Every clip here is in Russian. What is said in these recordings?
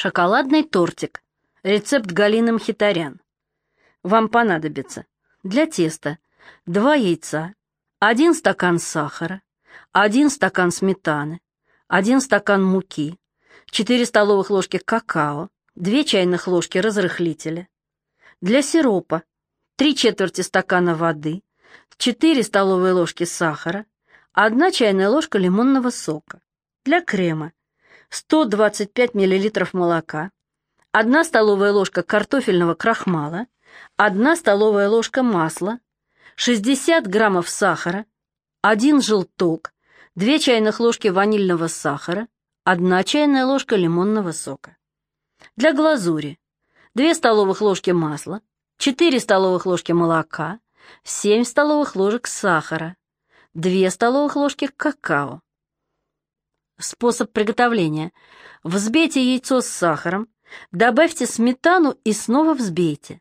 Шоколадный тортик. Рецепт Галины Мхитарян. Вам понадобится для теста 2 яйца, 1 стакан сахара, 1 стакан сметаны, 1 стакан муки, 4 столовых ложки какао, 2 чайных ложки разрыхлителя. Для сиропа 3 четверти стакана воды, 4 столовые ложки сахара, 1 чайная ложка лимонного сока. Для крема 125 мл молока, 1 столовая ложка картофельного крахмала, 1 столовая ложка масла, 60 граммов сахара, 1 желток, 2 чайных ложки ванильного сахара, 1 чайная ложка лимонного сока. Для глазури 2 столовых ложки масла, 4 столовых ложки молока, 7 столовых ложек сахара, 2 столовых ложки какао. Способ приготовления. Взбейте яйцо с сахаром, добавьте сметану и снова взбейте.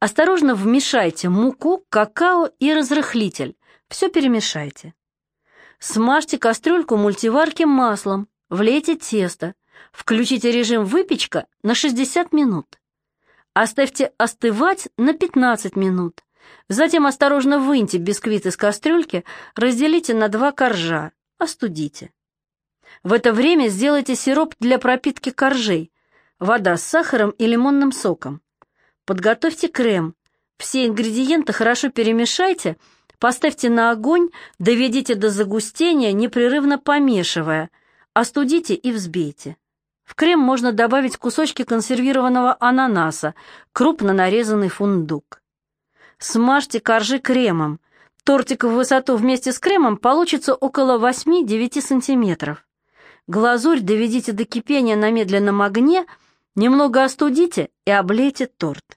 Осторожно вмешайте муку, какао и разрыхлитель. Все перемешайте. Смажьте кастрюльку мультиварки маслом, влейте тесто, включите режим выпечка на 60 минут. Оставьте остывать на 15 минут. Затем осторожно выньте бисквит из кастрюльки, разделите на два коржа, остудите. В это время сделайте сироп для пропитки коржей, вода с сахаром и лимонным соком. Подготовьте крем. Все ингредиенты хорошо перемешайте, поставьте на огонь, доведите до загустения, непрерывно помешивая, остудите и взбейте. В крем можно добавить кусочки консервированного ананаса, крупно нарезанный фундук. Смажьте коржи кремом. Тортик в высоту вместе с кремом получится около 8-9 сантиметров. Глазурь доведите до кипения на медленном огне, немного остудите и облейте торт.